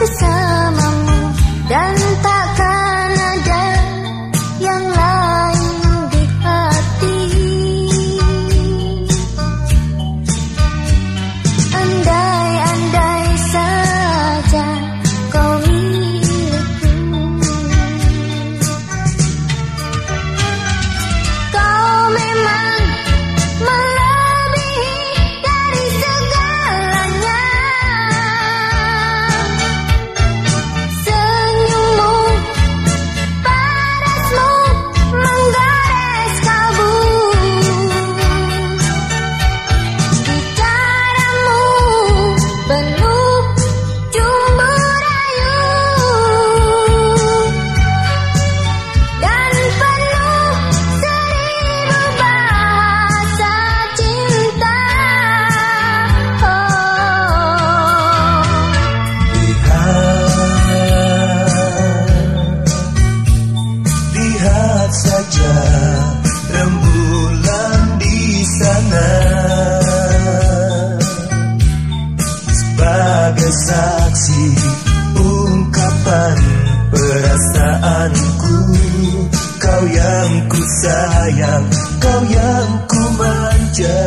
bersamamu dan saksi ungkapan perasaanku. Kau yang ku sayang, kau yang ku manja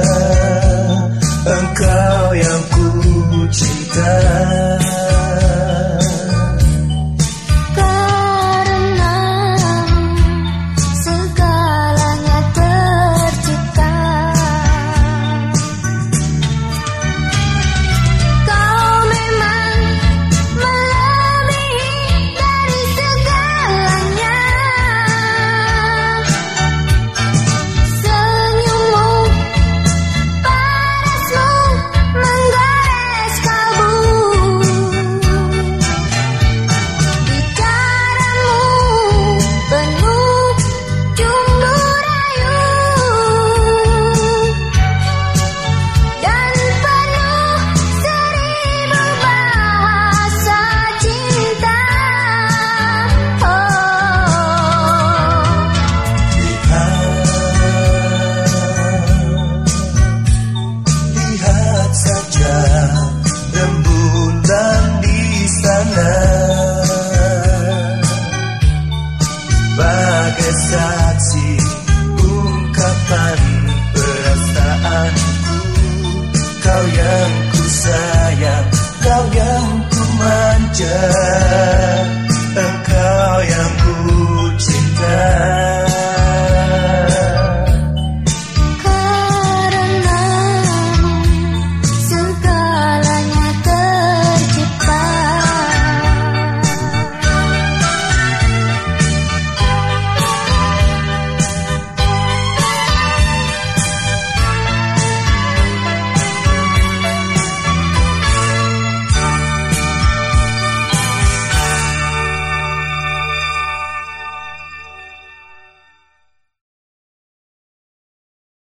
Engkau yang ku cinta Saksi ungkapan perasaanku. Kau yang ku sayang, kau yang ku manja